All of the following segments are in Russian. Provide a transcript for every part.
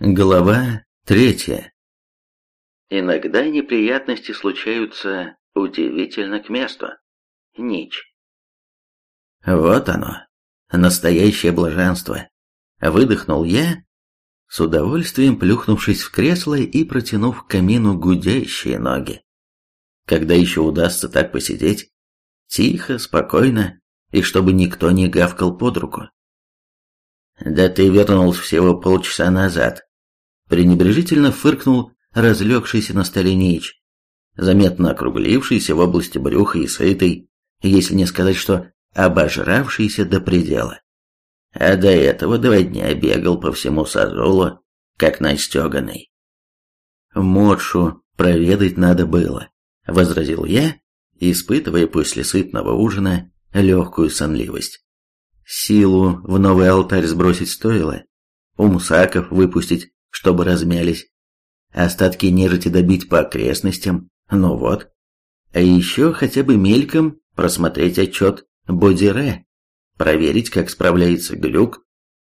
Глава третья. Иногда неприятности случаются удивительно к месту. Нич. Вот оно, настоящее блаженство. Выдохнул я, с удовольствием плюхнувшись в кресло и протянув к камину гудящие ноги. Когда еще удастся так посидеть? Тихо, спокойно, и чтобы никто не гавкал под руку. Да ты вернулся всего полчаса назад, пренебрежительно фыркнул разлегшийся на столе Нич, заметно округлившийся в области брюха и сытый, если не сказать, что обожравшийся до предела. А до этого два дня бегал по всему Сазолу, как настеганный. «Модшу проведать надо было», — возразил я, испытывая после сытного ужина легкую сонливость. Силу в новый алтарь сбросить стоило, умсаков выпустить чтобы размялись. Остатки нежити добить по окрестностям, ну вот. А еще хотя бы мельком просмотреть отчет Бодире, проверить, как справляется глюк,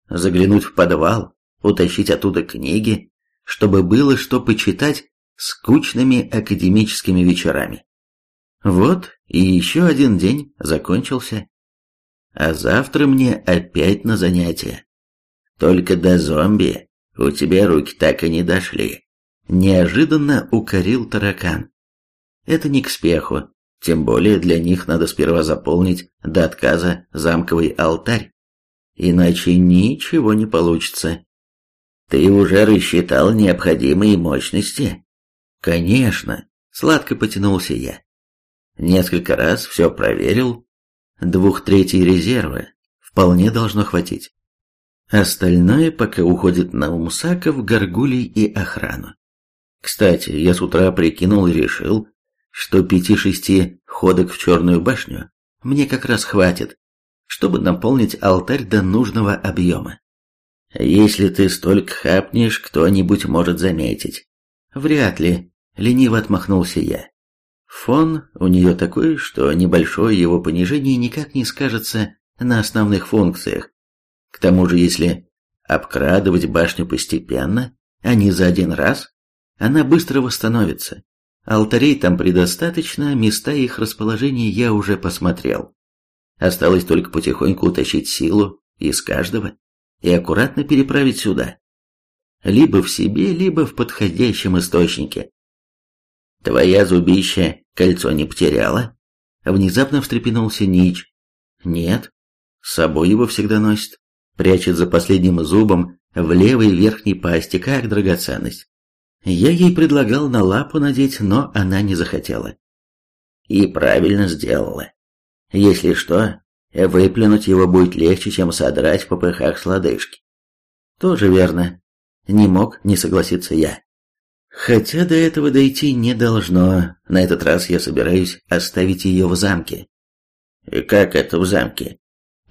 заглянуть в подвал, утащить оттуда книги, чтобы было что почитать скучными академическими вечерами. Вот и еще один день закончился. А завтра мне опять на занятия. Только до зомби у тебя руки так и не дошли. Неожиданно укорил таракан. Это не к спеху, тем более для них надо сперва заполнить до отказа замковый алтарь. Иначе ничего не получится. Ты уже рассчитал необходимые мощности? Конечно, сладко потянулся я. Несколько раз все проверил. Двух третий резерва вполне должно хватить. Остальное пока уходит на умсаков, горгулей и охрану. Кстати, я с утра прикинул и решил, что пяти-шести ходок в Черную башню мне как раз хватит, чтобы наполнить алтарь до нужного объема. Если ты столько хапнешь, кто-нибудь может заметить. Вряд ли, лениво отмахнулся я. Фон у нее такой, что небольшое его понижение никак не скажется на основных функциях, к тому же, если обкрадывать башню постепенно, а не за один раз, она быстро восстановится. Алтарей там предостаточно, места их расположения я уже посмотрел. Осталось только потихоньку утащить силу из каждого и аккуратно переправить сюда. Либо в себе, либо в подходящем источнике. «Твоя зубища кольцо не потеряла?» Внезапно встрепенулся Нич. «Нет, с собой его всегда носит прячет за последним зубом в левой верхней пасти, как драгоценность. Я ей предлагал на лапу надеть, но она не захотела. И правильно сделала. Если что, выплюнуть его будет легче, чем содрать в попыхах с лодыжки. Тоже верно. Не мог не согласиться я. Хотя до этого дойти не должно. На этот раз я собираюсь оставить ее в замке. И как это в замке?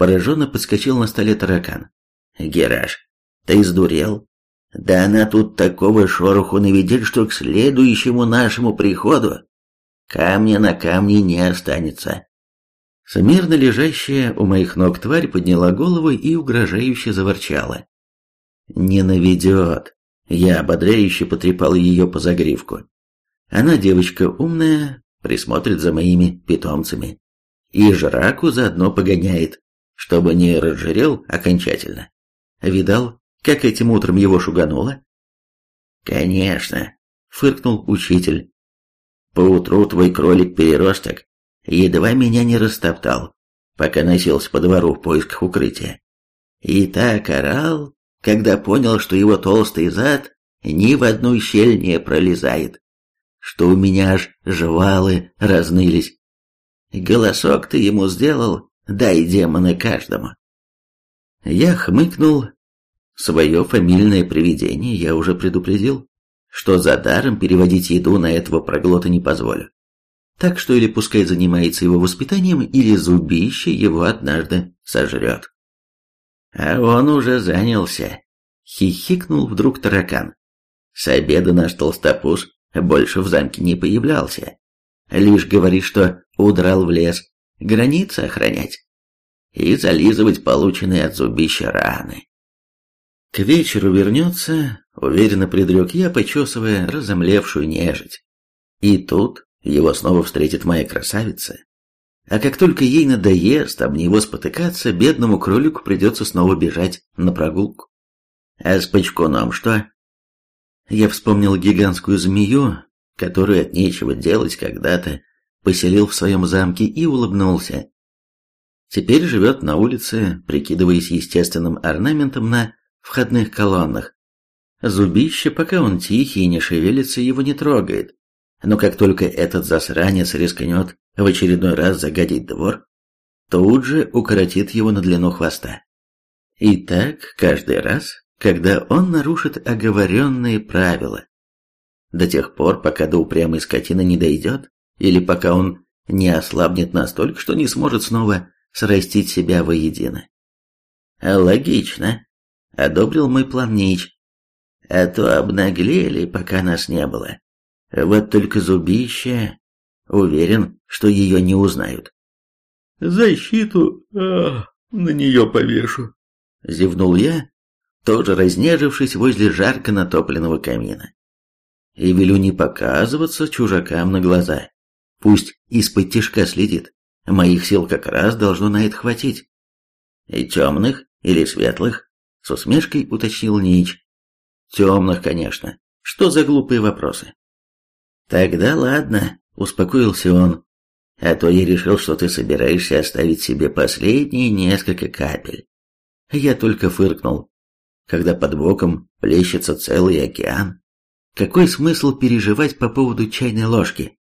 Пораженно подскочил на столе таракан. «Гераш, ты сдурел? Да она тут такого шороху наведет, что к следующему нашему приходу камня на камне не останется». Смирно лежащая у моих ног тварь подняла голову и угрожающе заворчала. «Не наведет!» Я ободряюще потрепал ее по загривку. Она девочка умная, присмотрит за моими питомцами. И жраку заодно погоняет чтобы не разжирел окончательно. Видал, как этим утром его шугануло? Конечно, фыркнул учитель. Поутру твой кролик-переросток едва меня не растоптал, пока носился по двору в поисках укрытия. И так орал, когда понял, что его толстый зад ни в одну щель не пролезает, что у меня аж жвалы разнылись. Голосок ты ему сделал, Дай демона каждому. Я хмыкнул. Свое фамильное привидение я уже предупредил, что за даром переводить еду на этого проглота не позволю. Так что или пускай занимается его воспитанием, или зубище его однажды сожрет. А он уже занялся. Хихикнул вдруг таракан. С обеда наш толстопуз больше в замке не появлялся. Лишь говорит, что удрал в лес, границы охранять и зализывать полученные от зубища раны. К вечеру вернется, уверенно предрек я, почесывая разомлевшую нежить. И тут его снова встретит моя красавица. А как только ей надоест об него спотыкаться, бедному кролику придется снова бежать на прогулку. А с пачкуном что? Я вспомнил гигантскую змею, которую от нечего делать когда-то поселил в своем замке и улыбнулся. Теперь живет на улице, прикидываясь естественным орнаментом на входных колоннах. Зубище, пока он тихий и не шевелится, его не трогает. Но как только этот засранец рискнет в очередной раз загадить двор, тут же укоротит его на длину хвоста. И так каждый раз, когда он нарушит оговоренные правила. До тех пор, пока до упрямой скотины не дойдет, или пока он не ослабнет настолько, что не сможет снова срастить себя воедино. Логично, одобрил мой план Нич. А то обнаглели, пока нас не было. Вот только зубище... Уверен, что ее не узнают. «Защиту а, на нее повешу», — зевнул я, тоже разнежившись возле жарко натопленного камина. И велю не показываться чужакам на глаза. Пусть из-под тишка следит. Моих сил как раз должно на это хватить. И темных или светлых? С усмешкой уточнил Нич. Темных, конечно. Что за глупые вопросы? Тогда ладно, успокоился он. А то я решил, что ты собираешься оставить себе последние несколько капель. Я только фыркнул. Когда под боком плещется целый океан, какой смысл переживать по поводу чайной ложки?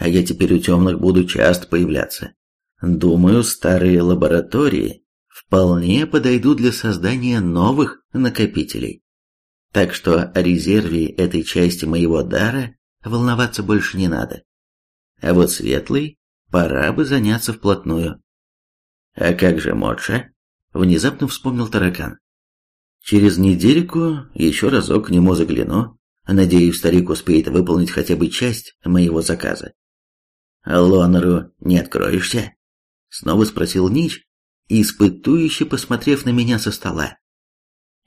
А я теперь у темных буду часто появляться. Думаю, старые лаборатории вполне подойдут для создания новых накопителей. Так что о резерве этой части моего дара волноваться больше не надо. А вот светлый пора бы заняться вплотную. А как же Модша? Внезапно вспомнил таракан. Через недельку еще разок к нему загляну. Надеюсь, старик успеет выполнить хотя бы часть моего заказа. «Лонору не откроешься?» Снова спросил Нич, испытующе посмотрев на меня со стола.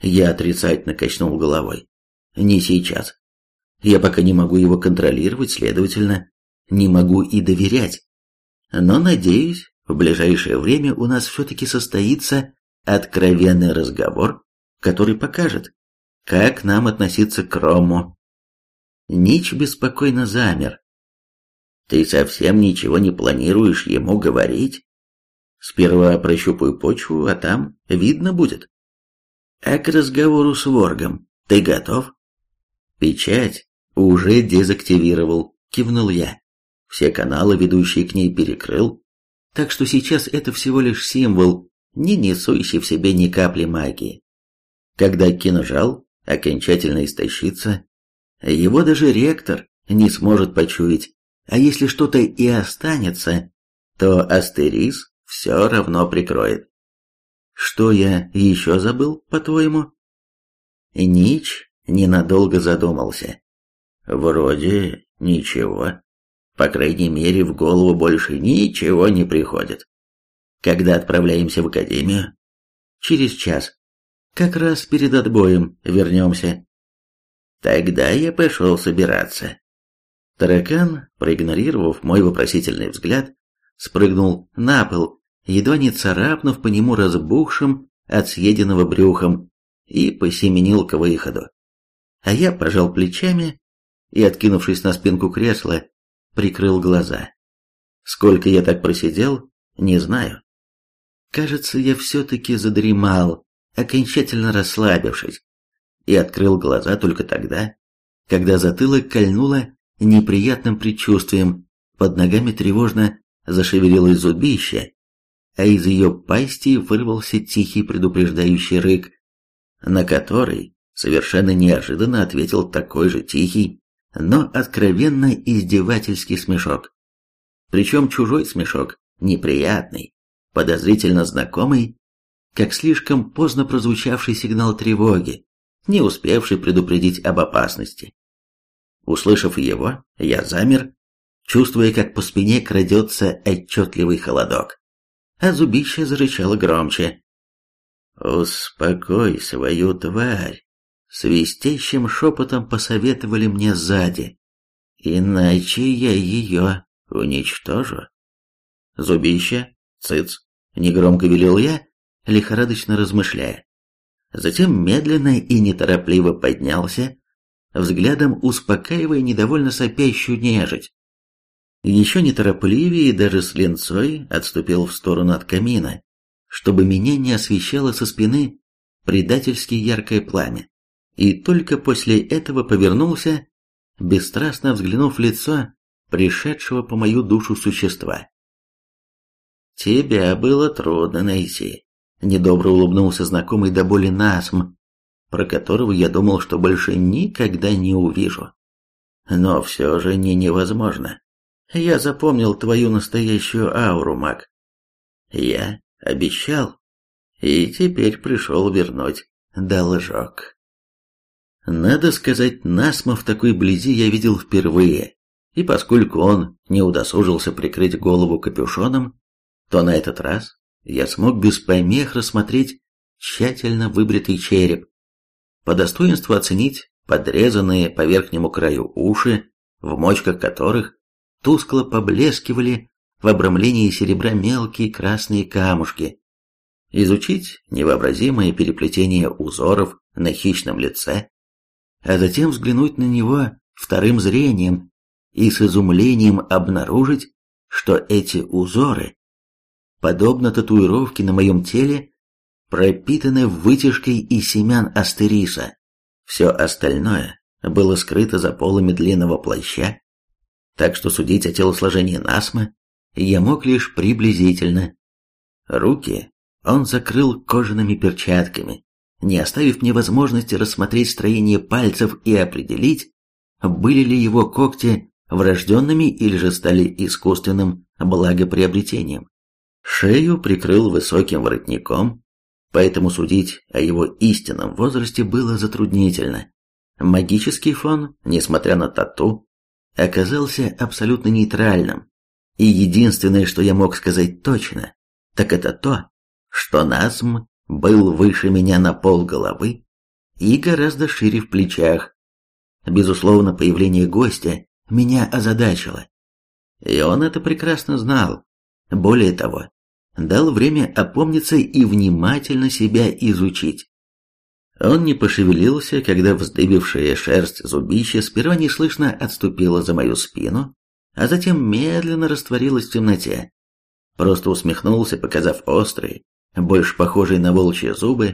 Я отрицательно качнул головой. «Не сейчас. Я пока не могу его контролировать, следовательно, не могу и доверять. Но, надеюсь, в ближайшее время у нас все-таки состоится откровенный разговор, который покажет, как нам относиться к Рому». Нич беспокойно замер, ты совсем ничего не планируешь ему говорить? Сперва прощупаю почву, а там видно будет. А к разговору с Воргом ты готов? Печать уже дезактивировал, кивнул я. Все каналы, ведущие к ней, перекрыл. Так что сейчас это всего лишь символ, не несущий в себе ни капли магии. Когда кинжал окончательно истощится, его даже ректор не сможет почуять, а если что-то и останется, то Астерис все равно прикроет. Что я еще забыл, по-твоему? Нич ненадолго задумался. Вроде ничего. По крайней мере, в голову больше ничего не приходит. Когда отправляемся в академию? Через час. Как раз перед отбоем вернемся. Тогда я пошел собираться. Таракан, проигнорировав мой вопросительный взгляд, спрыгнул на пол, едва не царапнув по нему разбухшим от съеденного брюхом, и посеменил к выходу. А я пожал плечами и, откинувшись на спинку кресла, прикрыл глаза. Сколько я так просидел, не знаю. Кажется, я все-таки задремал, окончательно расслабившись, и открыл глаза только тогда, когда затылок кольнуло неприятным предчувствием. Под ногами тревожно зашевелилось зубище, а из ее пасти вырвался тихий предупреждающий рык, на который совершенно неожиданно ответил такой же тихий, но откровенно издевательский смешок. Причем чужой смешок, неприятный, подозрительно знакомый, как слишком поздно прозвучавший сигнал тревоги, не успевший предупредить об опасности. Услышав его, я замер, чувствуя, как по спине крадется отчетливый холодок. А зубище зарычало громче. «Успокой свою тварь!» Свистящим шепотом посоветовали мне сзади. «Иначе я ее уничтожу». «Зубище, цыц!» — негромко велел я, лихорадочно размышляя. Затем медленно и неторопливо поднялся, взглядом успокаивая недовольно сопящую нежить. Еще неторопливее даже с ленцой отступил в сторону от камина, чтобы меня не освещало со спины предательски яркое пламя. И только после этого повернулся, бесстрастно взглянув в лицо пришедшего по мою душу существа. «Тебя было трудно найти», — недобро улыбнулся знакомый до боли насм, про которого я думал, что больше никогда не увижу. «Но все же не невозможно. Я запомнил твою настоящую ауру, маг. Я обещал, и теперь пришел вернуть должок. Надо сказать, Насма в такой близи я видел впервые, и поскольку он не удосужился прикрыть голову капюшоном, то на этот раз я смог без помех рассмотреть тщательно выбритый череп, по достоинству оценить подрезанные по верхнему краю уши, в мочках которых тускло поблескивали в обрамлении серебра мелкие красные камушки, изучить невообразимое переплетение узоров на хищном лице, а затем взглянуть на него вторым зрением и с изумлением обнаружить, что эти узоры, подобно татуировке на моем теле, пропитаны вытяжкой из семян астериса. Все остальное было скрыто за полами длинного плаща, так что судить о телосложении Насмы я мог лишь приблизительно. Руки он закрыл кожаными перчатками, не оставив мне возможности рассмотреть строение пальцев и определить, были ли его когти врожденными или же стали искусственным благоприобретением. Шею прикрыл высоким воротником, поэтому судить о его истинном возрасте было затруднительно. Магический фон, несмотря на тату, оказался абсолютно нейтральным, и единственное, что я мог сказать точно, так это то, что Назм был выше меня на пол головы и гораздо шире в плечах. Безусловно, появление гостя меня озадачило. И он это прекрасно знал. Более того, дал время опомниться и внимательно себя изучить. Он не пошевелился, когда вздыбившая шерсть зубища сперва неслышно отступила за мою спину, а затем медленно растворилась в темноте. Просто усмехнулся, показав острые, больше похожие на волчьи зубы,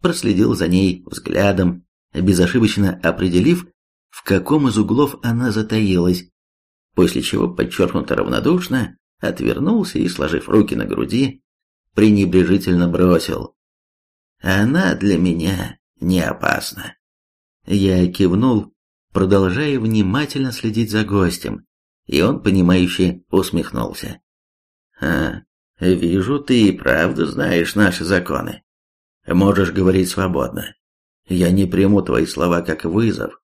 проследил за ней взглядом, безошибочно определив, в каком из углов она затаилась, после чего подчеркнуто равнодушно отвернулся и, сложив руки на груди, пренебрежительно бросил. «Она для меня не опасна». Я кивнул, продолжая внимательно следить за гостем, и он, понимающе усмехнулся. «А, вижу, ты и правда знаешь наши законы. Можешь говорить свободно. Я не приму твои слова как вызов.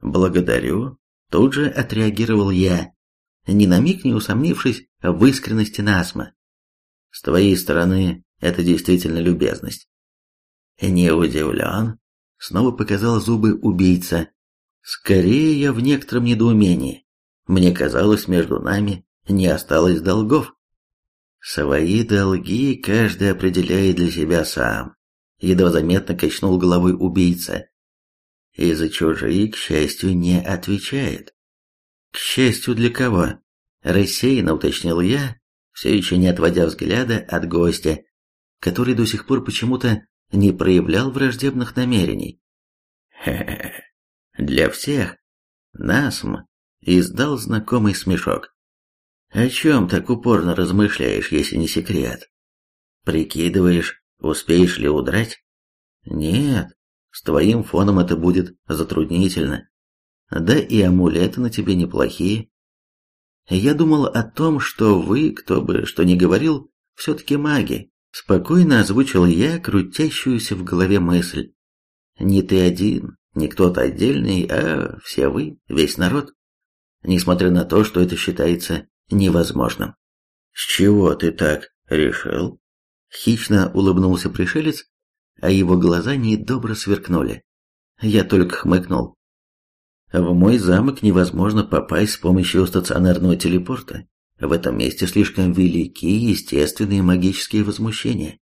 Благодарю. Тут же отреагировал я, ни на миг не усомнившись в искренности Насма. С твоей стороны, это действительно любезность. Не удивлен. Снова показал зубы убийца. Скорее я в некотором недоумении. Мне казалось, между нами не осталось долгов. Свои долги каждый определяет для себя сам. Едва заметно качнул головой убийца. И за чужие, к счастью, не отвечает. К счастью для кого? Рассеянно уточнил я, все еще не отводя взгляда от гостя, который до сих пор почему-то не проявлял враждебных намерений. Хе-хе, для всех. Насм издал знакомый смешок. О чем так упорно размышляешь, если не секрет? Прикидываешь, успеешь ли удрать? Нет, с твоим фоном это будет затруднительно. Да и амулеты на тебе неплохие. Я думал о том, что вы, кто бы что ни говорил, все-таки маги. Спокойно озвучил я крутящуюся в голове мысль. Не ты один, не кто-то отдельный, а все вы, весь народ. Несмотря на то, что это считается невозможным. «С чего ты так решил?» Хищно улыбнулся пришелец, а его глаза недобро сверкнули. Я только хмыкнул. В мой замок невозможно попасть с помощью стационарного телепорта. В этом месте слишком велики естественные магические возмущения.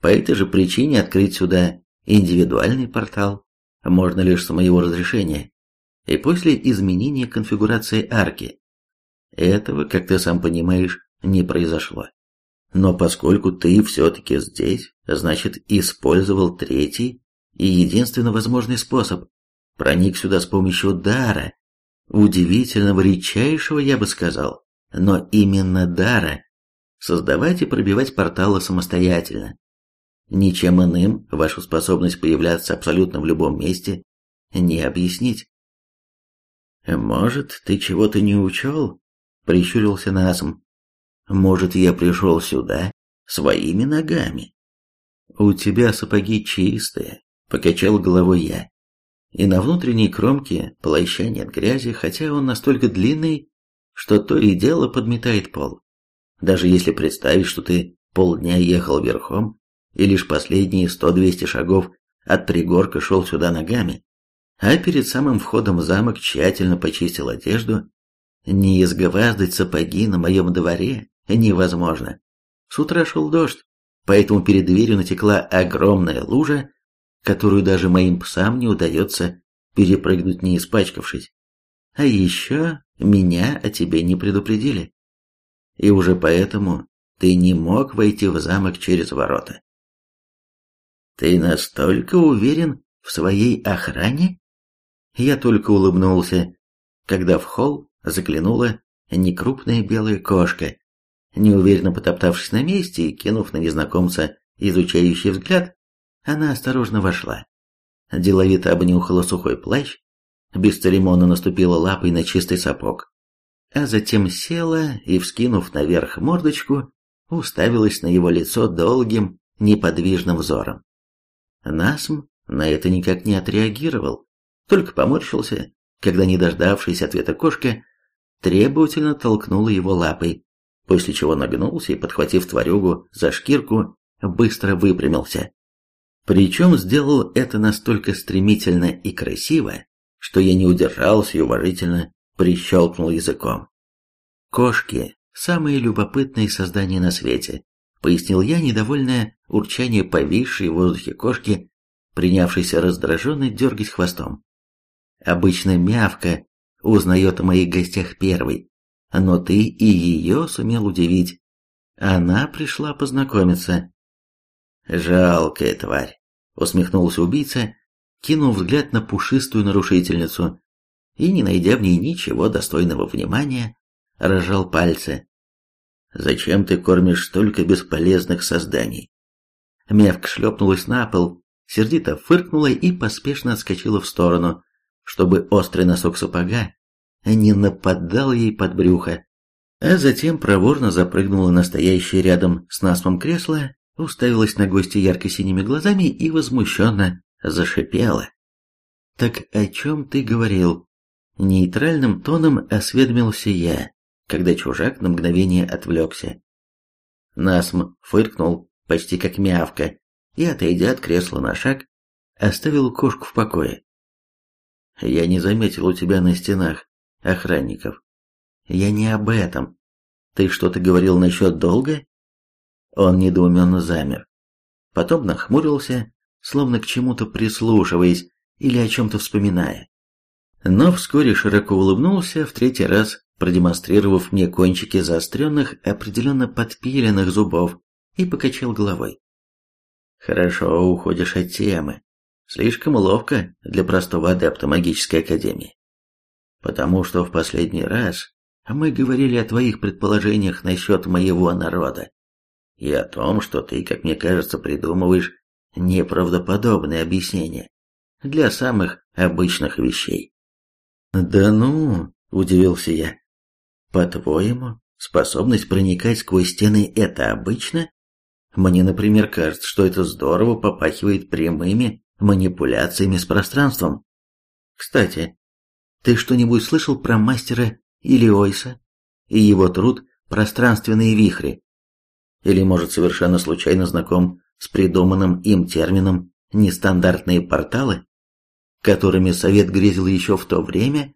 По этой же причине открыть сюда индивидуальный портал можно лишь с моего разрешения и после изменения конфигурации арки. Этого, как ты сам понимаешь, не произошло. Но поскольку ты все-таки здесь, значит, использовал третий и единственно возможный способ. Проник сюда с помощью дара. Удивительного, редчайшего, я бы сказал. Но именно дара. Создавать и пробивать порталы самостоятельно. Ничем иным вашу способность появляться абсолютно в любом месте не объяснить. «Может, ты чего-то не учел?» — прищурился Насм. «Может, я пришел сюда своими ногами?» «У тебя сапоги чистые», — покачал головой я. И на внутренней кромке плаща нет грязи, хотя он настолько длинный, что то и дело подметает пол. Даже если представить, что ты полдня ехал верхом, и лишь последние сто-двести шагов от пригорка шел сюда ногами, а перед самым входом в замок тщательно почистил одежду, не изгваздать сапоги на моем дворе невозможно. С утра шел дождь, поэтому перед дверью натекла огромная лужа, которую даже моим псам не удается перепрыгнуть не испачкавшись. А еще меня о тебе не предупредили. И уже поэтому ты не мог войти в замок через ворота. Ты настолько уверен в своей охране? Я только улыбнулся, когда в холл заглянула некрупная белая кошка, Неуверенно потоптавшись на месте и кинув на незнакомца изучающий взгляд, она осторожно вошла. Деловито обнюхала сухой плащ, бесцеремонно наступила лапой на чистый сапог, а затем села и, вскинув наверх мордочку, уставилась на его лицо долгим, неподвижным взором. Насм на это никак не отреагировал, только поморщился, когда, не дождавшись ответа кошка, требовательно толкнула его лапой, после чего нагнулся и, подхватив тварюгу за шкирку, быстро выпрямился. Причем сделал это настолько стремительно и красиво, что я не удержался и уважительно прищелкнул языком. «Кошки – самые любопытные создания на свете», – пояснил я, недовольное урчание повисшей в воздухе кошки, принявшейся раздраженно дергать хвостом. Обычно мявка узнает о моих гостях первой, но ты и ее сумел удивить. Она пришла познакомиться. Жалкая тварь, усмехнулся убийца, кинул взгляд на пушистую нарушительницу и, не найдя в ней ничего достойного внимания, разжал пальцы. «Зачем ты кормишь столько бесполезных созданий?» Мявка шлепнулась на пол, сердито фыркнула и поспешно отскочила в сторону, чтобы острый носок сапога не нападал ей под брюхо, а затем проворно запрыгнула на рядом с насмом кресло, уставилась на гостя ярко-синими глазами и возмущенно зашипела. «Так о чем ты говорил?» Нейтральным тоном осведомился я, когда чужак на мгновение отвлекся. Насм фыркнул, почти как мявка, и, отойдя от кресла на шаг, оставил кошку в покое. «Я не заметил у тебя на стенах охранников. Я не об этом. Ты что-то говорил насчет долга? Он недоуменно замер. Потом нахмурился, словно к чему-то прислушиваясь или о чем-то вспоминая. Но вскоре широко улыбнулся, в третий раз продемонстрировав мне кончики заостренных, определенно подпиленных зубов, и покачал головой. «Хорошо уходишь от темы. Слишком ловко для простого адепта магической академии потому что в последний раз мы говорили о твоих предположениях насчет моего народа и о том, что ты, как мне кажется, придумываешь неправдоподобные объяснения для самых обычных вещей. «Да ну!» – удивился я. «По-твоему, способность проникать сквозь стены – это обычно? Мне, например, кажется, что это здорово попахивает прямыми манипуляциями с пространством. Кстати, ты что-нибудь слышал про мастера Илиойса и его труд «Пространственные вихри»? Или, может, совершенно случайно знаком с придуманным им термином «нестандартные порталы», которыми Совет грезил еще в то время,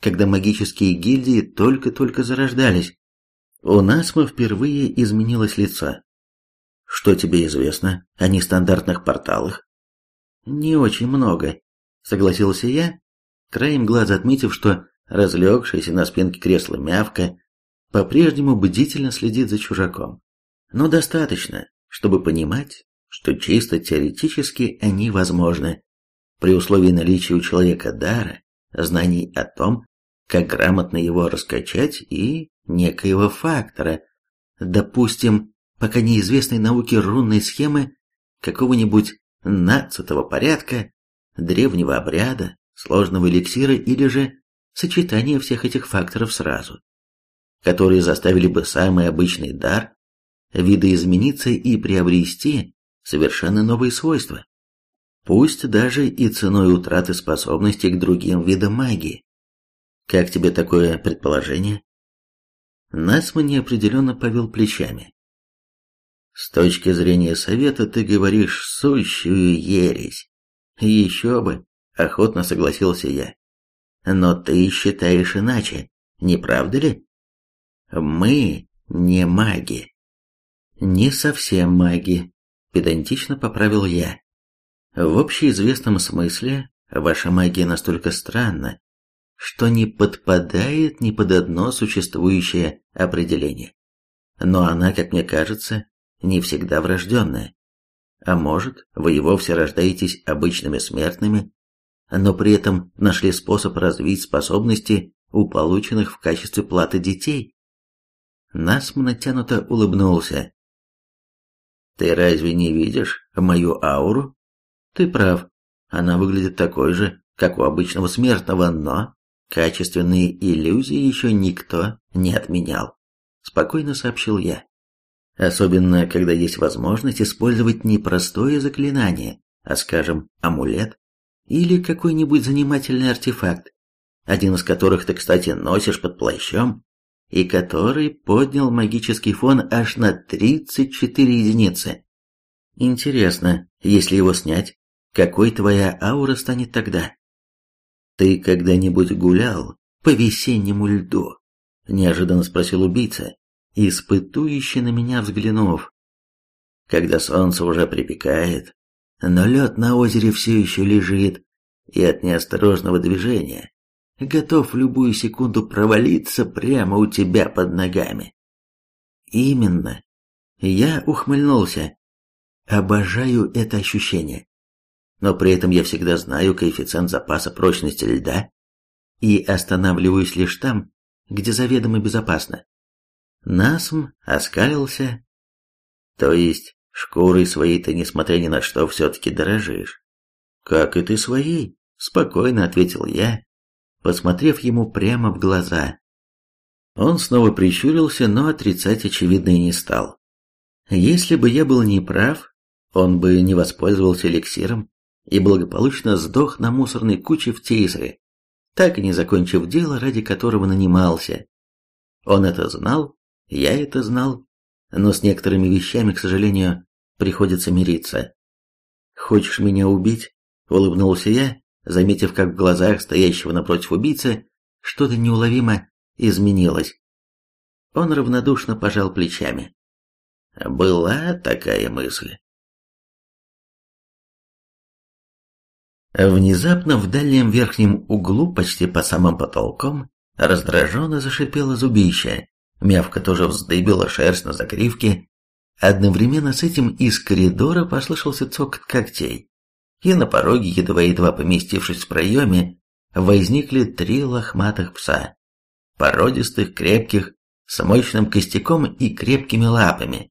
когда магические гильдии только-только зарождались. У нас мы впервые изменилось лицо. Что тебе известно о нестандартных порталах? Не очень много, согласился я, краем глаза отметив, что разлегшаяся на спинке кресла мявка по-прежнему бдительно следит за чужаком. Но достаточно, чтобы понимать, что чисто теоретически они возможны, при условии наличия у человека дара, знаний о том, как грамотно его раскачать и некоего фактора, допустим, пока неизвестной науке рунной схемы какого-нибудь нацатого порядка, древнего обряда, сложного эликсира или же сочетания всех этих факторов сразу, которые заставили бы самый обычный дар видоизмениться и приобрести совершенно новые свойства, пусть даже и ценой утраты способностей к другим видам магии. Как тебе такое предположение? Насман неопределенно повел плечами. С точки зрения совета ты говоришь сущую ересь. Еще бы, охотно согласился я. Но ты считаешь иначе, не правда ли? Мы не маги. Не совсем маги, педантично поправил я. В общеизвестном смысле ваша магия настолько странна, что не подпадает ни под одно существующее определение. Но она, как мне кажется, не всегда врожденная. А может, вы и вовсе рождаетесь обычными смертными, но при этом нашли способ развить способности у полученных в качестве платы детей? Насм натянуто улыбнулся. Ты разве не видишь мою ауру? Ты прав, она выглядит такой же, как у обычного смертного, но качественные иллюзии еще никто не отменял. Спокойно сообщил я. Особенно, когда есть возможность использовать не простое заклинание, а, скажем, амулет или какой-нибудь занимательный артефакт, один из которых ты, кстати, носишь под плащом, и который поднял магический фон аж на 34 единицы. Интересно, если его снять, какой твоя аура станет тогда? Ты когда-нибудь гулял по весеннему льду? Неожиданно спросил убийца, испытующе на меня взглянув. Когда солнце уже припекает, но лед на озере все еще лежит, и от неосторожного движения готов в любую секунду провалиться прямо у тебя под ногами. Именно. Я ухмыльнулся. Обожаю это ощущение. Но при этом я всегда знаю коэффициент запаса прочности льда и останавливаюсь лишь там, где заведомо безопасно. Насм оскалился. То есть, шкурой своей ты, несмотря ни на что, все-таки дорожишь. Как и ты своей, спокойно ответил я, посмотрев ему прямо в глаза. Он снова прищурился, но отрицать очевидно и не стал. Если бы я был неправ, он бы не воспользовался эликсиром и благополучно сдох на мусорной куче в Тейзере, так и не закончив дело, ради которого нанимался. Он это знал я это знал, но с некоторыми вещами, к сожалению, приходится мириться. «Хочешь меня убить?» — улыбнулся я, заметив, как в глазах стоящего напротив убийцы что-то неуловимо изменилось. Он равнодушно пожал плечами. Была такая мысль. Внезапно в дальнем верхнем углу, почти по самым потолком, раздраженно зашипело зубище. Мявка тоже вздыбила шерсть на загривке. Одновременно с этим из коридора послышался цокот когтей, и на пороге, едва-едва поместившись в проеме, возникли три лохматых пса. Породистых, крепких, с мощным костяком и крепкими лапами.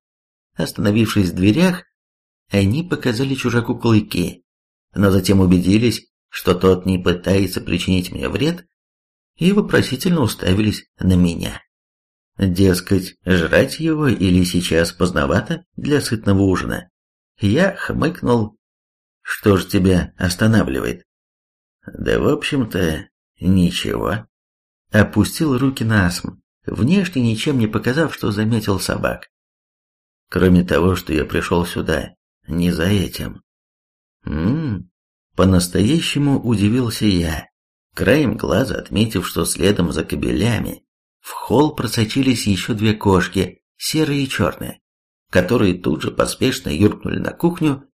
Остановившись в дверях, они показали чужаку клыки, но затем убедились, что тот не пытается причинить мне вред, и вопросительно уставились на меня. Дескать, жрать его или сейчас поздновато для сытного ужина. Я хмыкнул. Что ж тебя останавливает? Да, в общем-то, ничего. Опустил руки на асм, внешне ничем не показав, что заметил собак. Кроме того, что я пришел сюда не за этим. Ммм, по-настоящему удивился я, краем глаза отметив, что следом за кабелями в холл просочились еще две кошки, серые и черные, которые тут же поспешно юркнули на кухню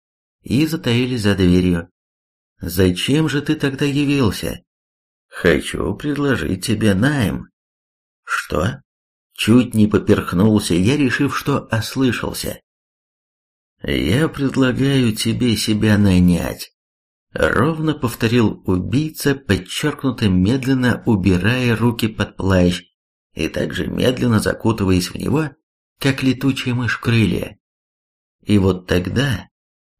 и затаились за дверью. «Зачем же ты тогда явился?» «Хочу предложить тебе найм». «Что?» Чуть не поперхнулся я, решив, что ослышался. «Я предлагаю тебе себя нанять», — ровно повторил убийца, подчеркнуто медленно убирая руки под плащ и также медленно закутываясь в него, как летучая мышь крылья. И вот тогда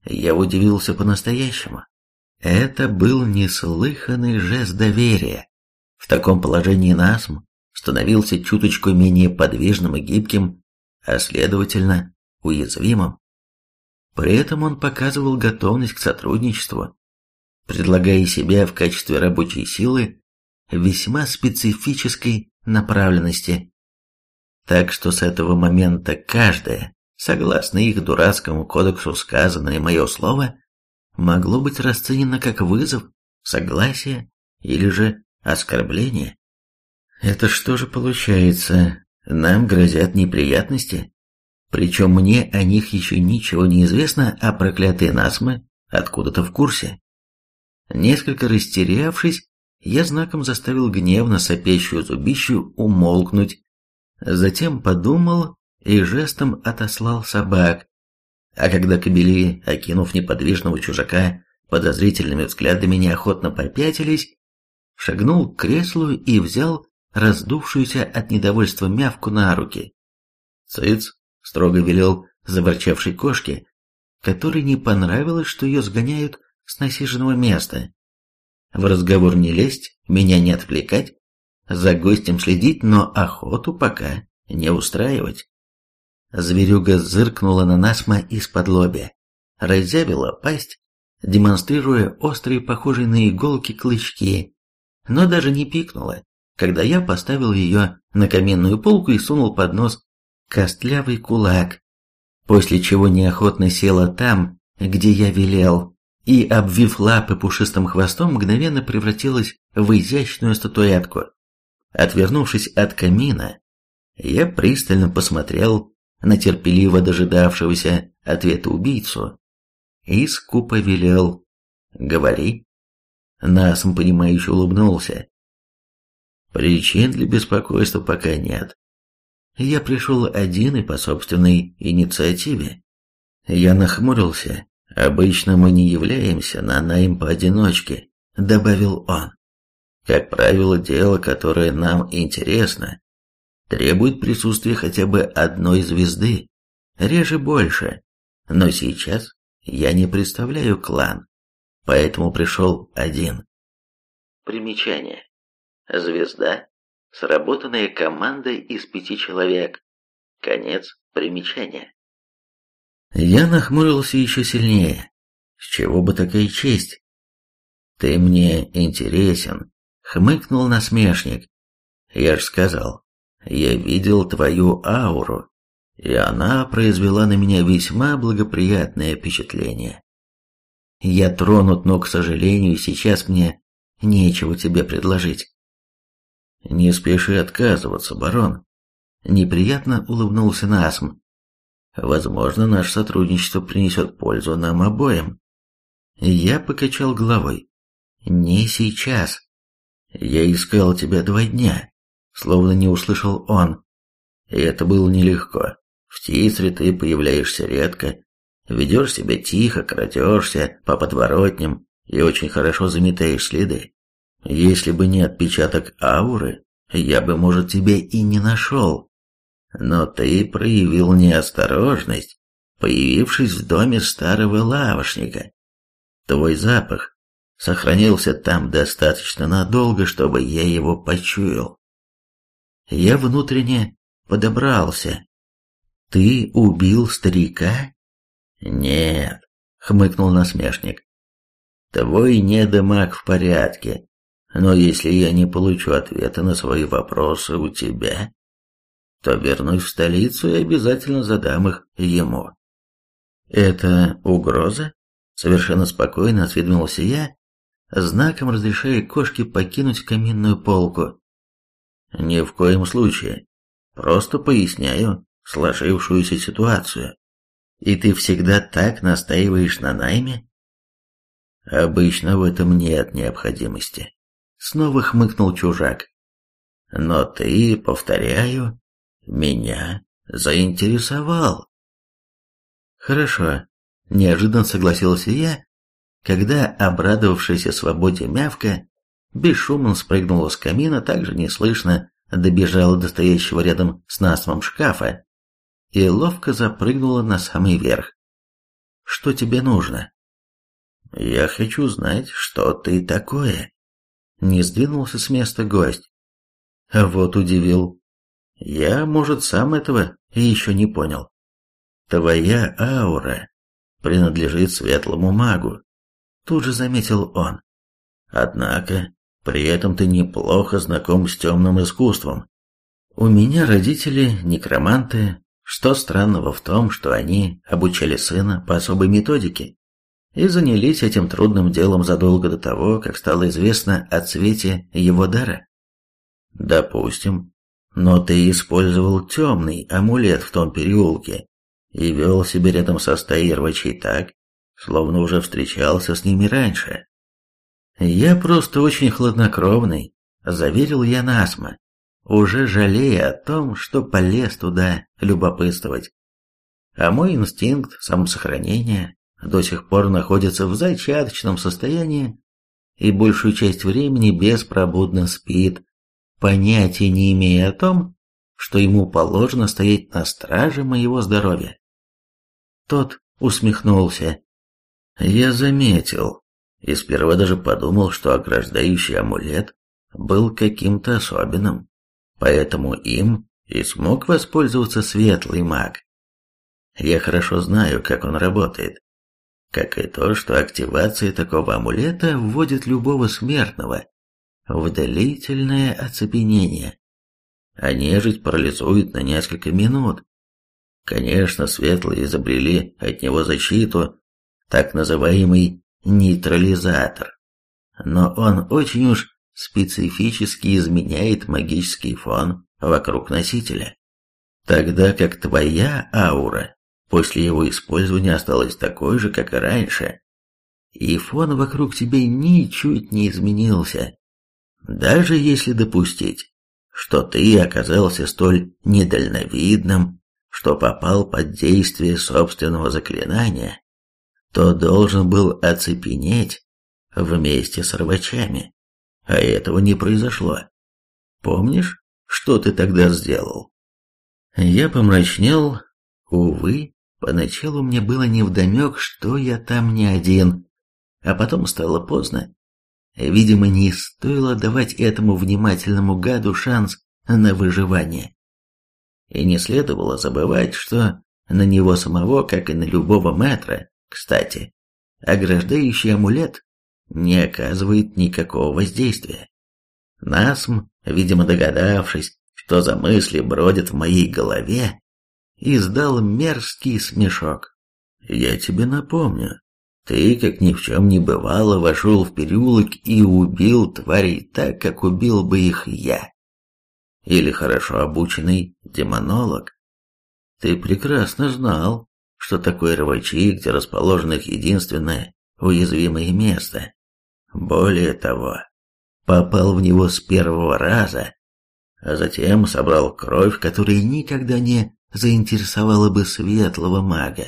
я удивился по-настоящему. Это был неслыханный жест доверия. В таком положении Насм становился чуточку менее подвижным и гибким, а следовательно, уязвимым. При этом он показывал готовность к сотрудничеству, предлагая себя в качестве рабочей силы весьма специфической направленности. Так что с этого момента каждое, согласно их дурацкому кодексу сказанное мое слово, могло быть расценено как вызов, согласие или же оскорбление. Это что же получается? Нам грозят неприятности? Причем мне о них еще ничего не известно, а проклятые насмы откуда-то в курсе. Несколько растерявшись, я знаком заставил гневно сопящую зубищу умолкнуть, затем подумал и жестом отослал собак. А когда кобели, окинув неподвижного чужака подозрительными взглядами, неохотно попятились, шагнул к креслу и взял раздувшуюся от недовольства мявку на руки. «Цыц!» строго велел заворчавшей кошке, которой не понравилось, что ее сгоняют с насиженного места. В разговор не лезть, меня не отвлекать, за гостем следить, но охоту пока не устраивать. Зверюга зыркнула на насма из-под лобя, разъявила пасть, демонстрируя острые, похожие на иголки, клычки, но даже не пикнула, когда я поставил ее на каменную полку и сунул под нос костлявый кулак, после чего неохотно села там, где я велел, и, обвив лапы пушистым хвостом, мгновенно превратилась в изящную статуэтку. Отвернувшись от камина, я пристально посмотрел на терпеливо дожидавшегося ответа убийцу и скупо велел «Говори». Насом, понимающе улыбнулся. Причин для беспокойства пока нет. Я пришел один и по собственной инициативе. Я нахмурился. Обычно мы не являемся на найм поодиночке, добавил он. Как правило, дело, которое нам интересно, требует присутствия хотя бы одной звезды, реже больше. Но сейчас я не представляю клан, поэтому пришел один. Примечание. Звезда Сработанная команда из пяти человек. Конец примечания. Я нахмурился еще сильнее. С чего бы такая честь? Ты мне интересен, хмыкнул насмешник. Я ж сказал, я видел твою ауру, и она произвела на меня весьма благоприятное впечатление. Я тронут, но, к сожалению, сейчас мне нечего тебе предложить. «Не спеши отказываться, барон». Неприятно улыбнулся Насм. «Возможно, наше сотрудничество принесет пользу нам обоим». Я покачал головой. «Не сейчас. Я искал тебя два дня», словно не услышал он. И это было нелегко. В Тисре ты появляешься редко, ведешь себя тихо, крадешься по подворотням и очень хорошо заметаешь следы. Если бы не отпечаток ауры, я бы, может, тебя и не нашел. Но ты проявил неосторожность, появившись в доме старого лавошника. Твой запах сохранился там достаточно надолго, чтобы я его почуял. Я внутренне подобрался. Ты убил старика? Нет, хмыкнул насмешник. Твой недомаг в порядке, но если я не получу ответа на свои вопросы у тебя, то вернусь в столицу и обязательно задам их ему. Это угроза? Совершенно спокойно осведомился я, знаком разрешая кошке покинуть каминную полку. Ни в коем случае. Просто поясняю сложившуюся ситуацию. И ты всегда так настаиваешь на найме? Обычно в этом нет необходимости. Снова хмыкнул чужак. Но ты, повторяю, меня заинтересовал. Хорошо, неожиданно согласился я, когда обрадовавшаяся свободе мявка бесшумно спрыгнула с камина, также неслышно добежала до стоящего рядом с насмом шкафа и ловко запрыгнула на самый верх. «Что тебе нужно?» «Я хочу знать, что ты такое», — не сдвинулся с места гость. А вот удивил. Я, может, сам этого еще не понял. Твоя аура принадлежит светлому магу, тут же заметил он. Однако, при этом ты неплохо знаком с темным искусством. У меня родители некроманты, что странного в том, что они обучали сына по особой методике и занялись этим трудным делом задолго до того, как стало известно о цвете его дара. Допустим, но ты использовал темный амулет в том переулке и вел себя рядом со стаей так, словно уже встречался с ними раньше. Я просто очень хладнокровный, заверил я Насма, уже жалея о том, что полез туда любопытствовать. А мой инстинкт самосохранения до сих пор находится в зачаточном состоянии и большую часть времени беспробудно спит, понятия не имея о том, что ему положено стоять на страже моего здоровья. Тот усмехнулся. Я заметил, и сперва даже подумал, что ограждающий амулет был каким-то особенным, поэтому им и смог воспользоваться светлый маг. Я хорошо знаю, как он работает, как и то, что активация такого амулета вводит любого смертного в длительное оцепенение, а нежить парализует на несколько минут. Конечно, светлые изобрели от него защиту, так называемый нейтрализатор, но он очень уж специфически изменяет магический фон вокруг носителя, тогда как твоя аура после его использования осталась такой же, как и раньше, и фон вокруг тебя ничуть не изменился. Даже если допустить, что ты оказался столь недальновидным, что попал под действие собственного заклинания, то должен был оцепенеть вместе с рвачами. А этого не произошло. Помнишь, что ты тогда сделал? Я помрачнел. Увы, поначалу мне было невдомек, что я там не один. А потом стало поздно. Видимо, не стоило давать этому внимательному гаду шанс на выживание. И не следовало забывать, что на него самого, как и на любого метра, кстати, ограждающий амулет не оказывает никакого воздействия. Насм, видимо догадавшись, что за мысли бродят в моей голове, издал мерзкий смешок. «Я тебе напомню, ты, как ни в чем не бывало, вошел в переулок и убил тварей так, как убил бы их я. Или хорошо обученный демонолог. Ты прекрасно знал, что такое рвачи, где расположено их единственное уязвимое место. Более того, попал в него с первого раза, а затем собрал кровь, которая никогда не заинтересовала бы светлого мага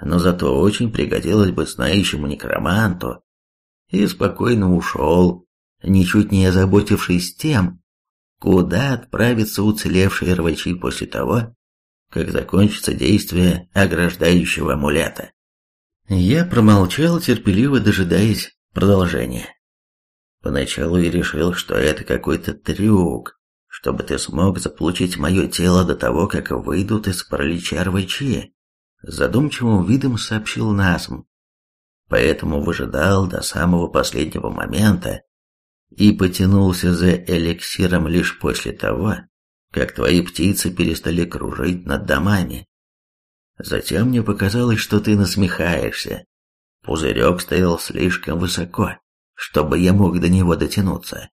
но зато очень пригодилась бы знающему некроманту, и спокойно ушел, ничуть не озаботившись тем, куда отправятся уцелевшие рвачи после того, как закончится действие ограждающего амулета. Я промолчал, терпеливо дожидаясь продолжения. Поначалу я решил, что это какой-то трюк, чтобы ты смог заполучить мое тело до того, как выйдут из паралича рвачи задумчивым видом сообщил Насм. Поэтому выжидал до самого последнего момента и потянулся за эликсиром лишь после того, как твои птицы перестали кружить над домами. Затем мне показалось, что ты насмехаешься. Пузырек стоял слишком высоко, чтобы я мог до него дотянуться.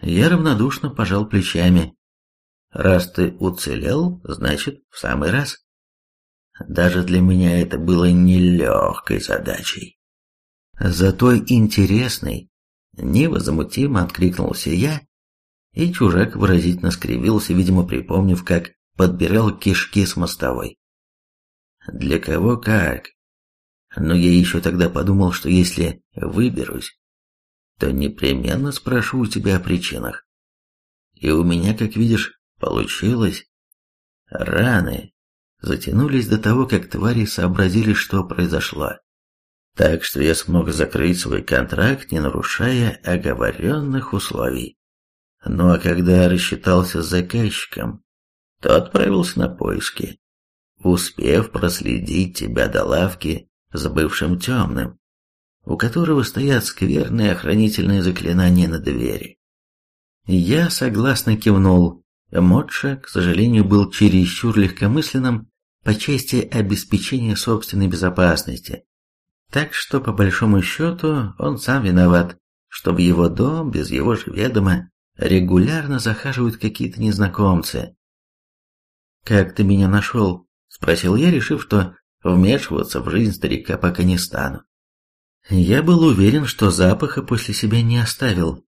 Я равнодушно пожал плечами. Раз ты уцелел, значит, в самый раз. Даже для меня это было нелегкой задачей. Зато интересный, невозмутимо откликнулся я, и чужак выразительно скривился, видимо, припомнив, как подбирал кишки с мостовой. Для кого как. Но я еще тогда подумал, что если выберусь, то непременно спрошу у тебя о причинах. И у меня, как видишь, получилось. Раны затянулись до того, как твари сообразили, что произошло. Так что я смог закрыть свой контракт, не нарушая оговоренных условий. Ну а когда рассчитался с заказчиком, то отправился на поиски, успев проследить тебя до лавки с бывшим темным, у которого стоят скверные охранительные заклинания на двери. Я согласно кивнул. Модша, к сожалению, был чересчур легкомысленным по части обеспечения собственной безопасности. Так что, по большому счету, он сам виноват, что в его дом, без его же ведома, регулярно захаживают какие-то незнакомцы. «Как ты меня нашел?» – спросил я, решив, что вмешиваться в жизнь старика пока не стану. Я был уверен, что запаха после себя не оставил,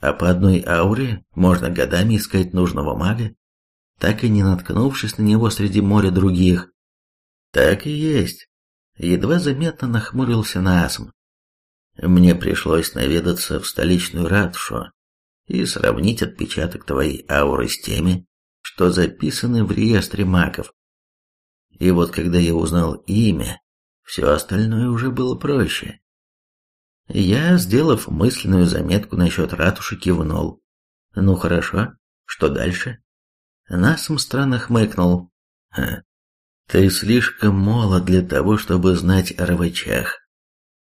а по одной ауре можно годами искать нужного мага, так и не наткнувшись на него среди моря других. Так и есть. Едва заметно нахмурился на асм. Мне пришлось наведаться в столичную ратушу и сравнить отпечаток твоей ауры с теми, что записаны в реестре магов. И вот когда я узнал имя, все остальное уже было проще. Я, сделав мысленную заметку насчет ратуши, кивнул. Ну хорошо, что дальше? Насм странно хмыкнул. Ха, ты слишком молод для того, чтобы знать о рвачах.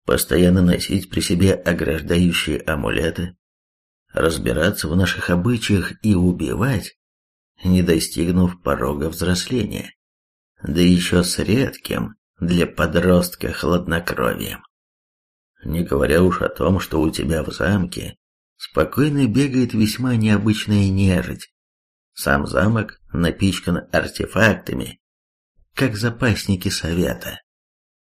Постоянно носить при себе ограждающие амулеты, разбираться в наших обычаях и убивать, не достигнув порога взросления. Да еще с редким для подростка хладнокровием. Не говоря уж о том, что у тебя в замке спокойно бегает весьма необычная нежить. Сам замок напичкан артефактами, как запасники совета.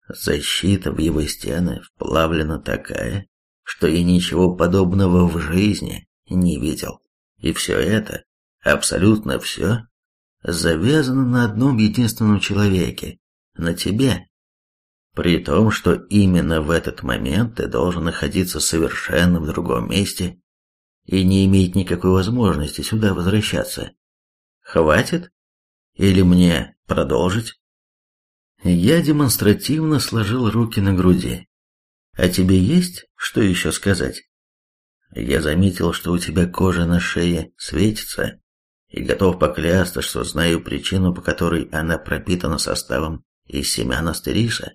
Защита в его стены вплавлена такая, что я ничего подобного в жизни не видел. И все это, абсолютно все, завязано на одном единственном человеке, на тебе. При том, что именно в этот момент ты должен находиться совершенно в другом месте и не иметь никакой возможности сюда возвращаться. Хватит? Или мне продолжить? Я демонстративно сложил руки на груди. А тебе есть что еще сказать? Я заметил, что у тебя кожа на шее светится, и готов поклясться, что знаю причину, по которой она пропитана составом из семян астериса.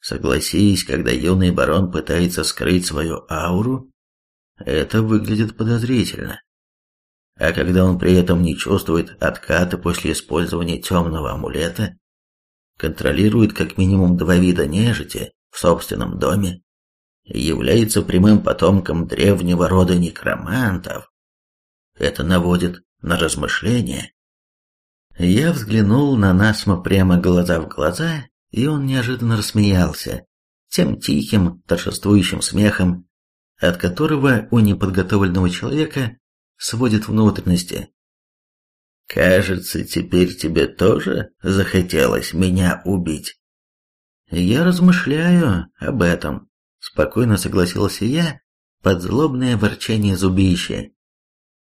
Согласись, когда юный барон пытается скрыть свою ауру, это выглядит подозрительно. А когда он при этом не чувствует отката после использования темного амулета, контролирует как минимум два вида нежити в собственном доме, является прямым потомком древнего рода некромантов, это наводит на размышления. Я взглянул на Насма прямо глаза в глаза и он неожиданно рассмеялся, тем тихим, торжествующим смехом, от которого у неподготовленного человека сводит внутренности. «Кажется, теперь тебе тоже захотелось меня убить». «Я размышляю об этом», — спокойно согласился я под злобное ворчание зубища.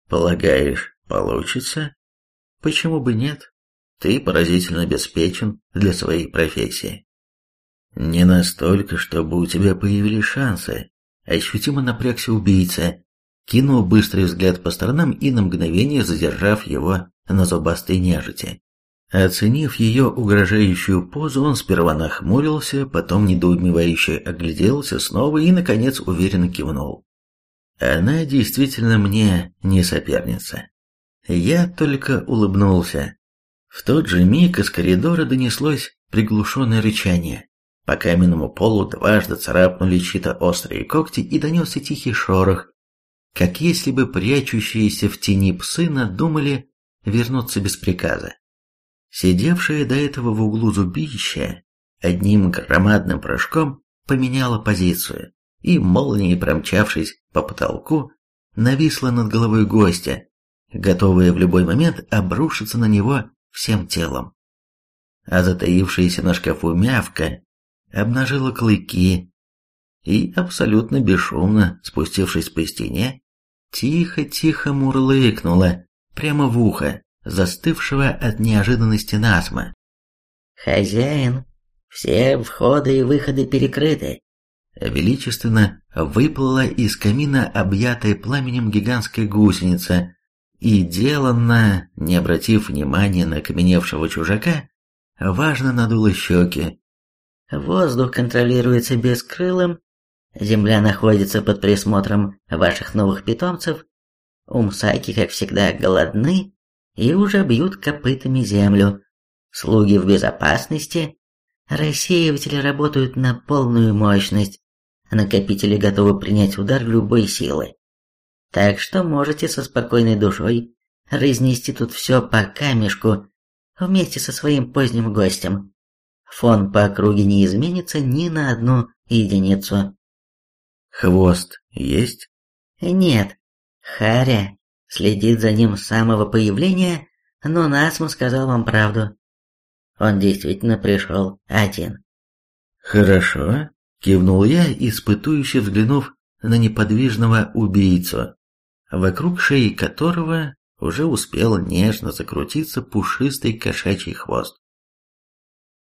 «Полагаешь, получится? Почему бы нет?» Ты поразительно обеспечен для своей профессии. Не настолько, чтобы у тебя появились шансы. Ощутимо напрягся убийца, кинул быстрый взгляд по сторонам и на мгновение задержав его на зубастой нежити. Оценив ее угрожающую позу, он сперва нахмурился, потом недоумевающе огляделся снова и, наконец, уверенно кивнул. Она действительно мне не соперница. Я только улыбнулся. В тот же миг из коридора донеслось приглушенное рычание. По каменному полу дважды царапнули чьи-то острые когти и донесся тихий шорох, как если бы прячущиеся в тени псы надумали вернуться без приказа. Сидевшее до этого в углу зубище одним громадным прыжком поменяло позицию и, молнией промчавшись по потолку, нависла над головой гостя, готовая в любой момент обрушиться на него всем телом. А затаившаяся на шкафу мявка обнажила клыки и, абсолютно бесшумно спустившись по стене, тихо-тихо мурлыкнула прямо в ухо застывшего от неожиданности Насма. «Хозяин, все входы и выходы перекрыты». Величественно выплыла из камина объятая пламенем гигантская гусеница и, деланно, не обратив внимания на окаменевшего чужака, важно надула щеки. «Воздух контролируется бескрылым, земля находится под присмотром ваших новых питомцев, умсаки, как всегда, голодны и уже бьют копытами землю. Слуги в безопасности, рассеиватели работают на полную мощность, накопители готовы принять удар любой силы. Так что можете со спокойной душой разнести тут все по камешку вместе со своим поздним гостем. Фон по округе не изменится ни на одну единицу. Хвост есть? Нет. Харя следит за ним с самого появления, но Насму сказал вам правду. Он действительно пришел один. Хорошо, кивнул я, испытующе взглянув на неподвижного убийцу, вокруг шеи которого уже успел нежно закрутиться пушистый кошачий хвост.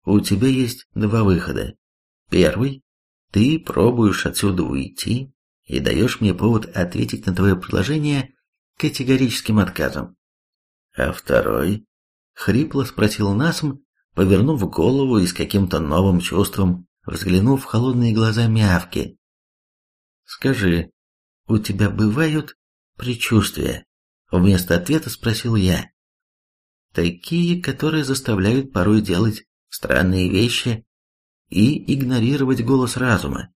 У тебя есть два выхода. Первый – ты пробуешь отсюда уйти и даешь мне повод ответить на твое предложение категорическим отказом. А второй? Хрипло спросил Насм, повернув голову и с каким-то новым чувством взглянув в холодные глаза мявки. «Скажи, у тебя бывают предчувствия?» Вместо ответа спросил я. «Такие, которые заставляют порой делать странные вещи и игнорировать голос разума?»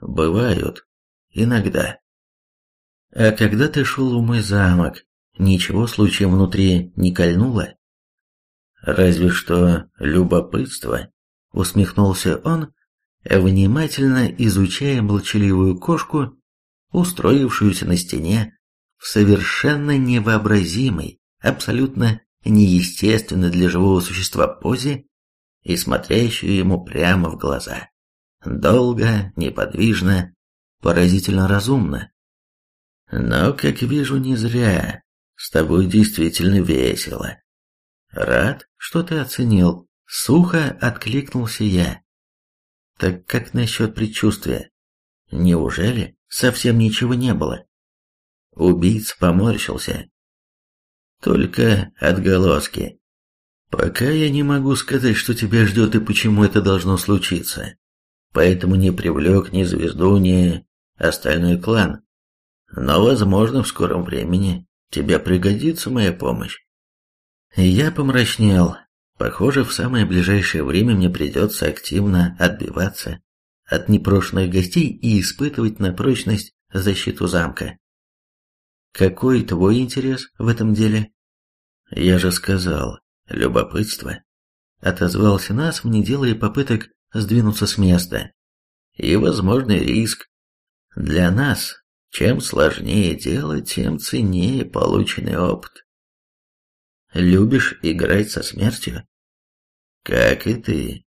«Бывают. Иногда». А когда ты шел в мой замок, ничего случаем внутри не кольнуло? Разве что любопытство, усмехнулся он, внимательно изучая молчаливую кошку, устроившуюся на стене в совершенно невообразимой, абсолютно неестественной для живого существа позе и смотрящую ему прямо в глаза. Долго, неподвижно, поразительно разумно. Но, как вижу, не зря. С тобой действительно весело. Рад, что ты оценил. Сухо откликнулся я. Так как насчет предчувствия? Неужели совсем ничего не было? Убийц поморщился. Только отголоски. Пока я не могу сказать, что тебя ждет и почему это должно случиться. Поэтому не привлек ни звезду, ни остальной клан. Но, возможно, в скором времени тебе пригодится моя помощь. Я помрачнел. Похоже, в самое ближайшее время мне придется активно отбиваться от непрошенных гостей и испытывать на прочность защиту замка. Какой твой интерес в этом деле? Я же сказал, любопытство. Отозвался нас, не делая попыток сдвинуться с места. И возможный риск. Для нас, чем сложнее дело, тем ценнее полученный опыт. Любишь играть со смертью? Как и ты.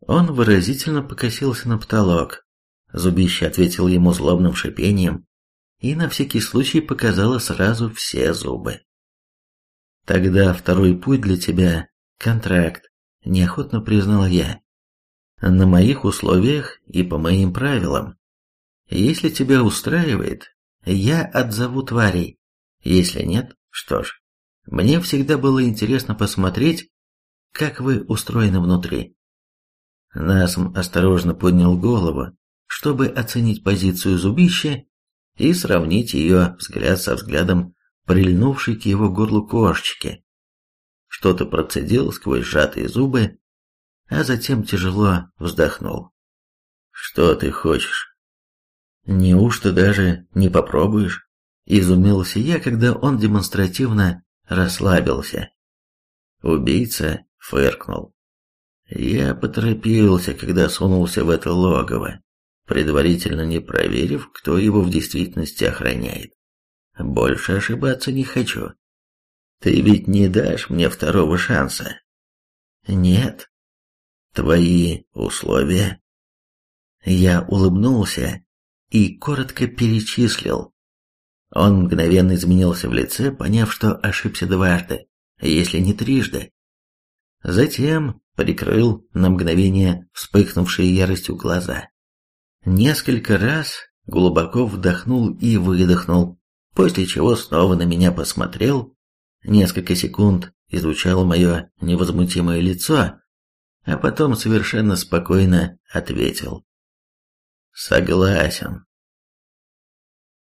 Он выразительно покосился на потолок. Зубище ответил ему злобным шипением и на всякий случай показало сразу все зубы. Тогда второй путь для тебя — контракт, неохотно признал я. На моих условиях и по моим правилам. Если тебя устраивает, я отзову тварей. Если нет, что ж, мне всегда было интересно посмотреть, как вы устроены внутри. Насм осторожно поднял голову, чтобы оценить позицию зубища и сравнить ее взгляд со взглядом прильнувшей к его горлу кошечки. что-то процедил сквозь сжатые зубы, а затем тяжело вздохнул. «Что ты хочешь?» «Неужто даже не попробуешь?» Изумился я, когда он демонстративно расслабился. Убийца фыркнул. Я поторопился, когда сунулся в это логово, предварительно не проверив, кто его в действительности охраняет. Больше ошибаться не хочу. Ты ведь не дашь мне второго шанса? Нет. Твои условия? Я улыбнулся и коротко перечислил. Он мгновенно изменился в лице, поняв, что ошибся дважды, если не трижды. Затем прикрыл на мгновение вспыхнувшие яростью глаза. Несколько раз глубоко вдохнул и выдохнул, после чего снова на меня посмотрел, несколько секунд изучал мое невозмутимое лицо, а потом совершенно спокойно ответил. «Согласен.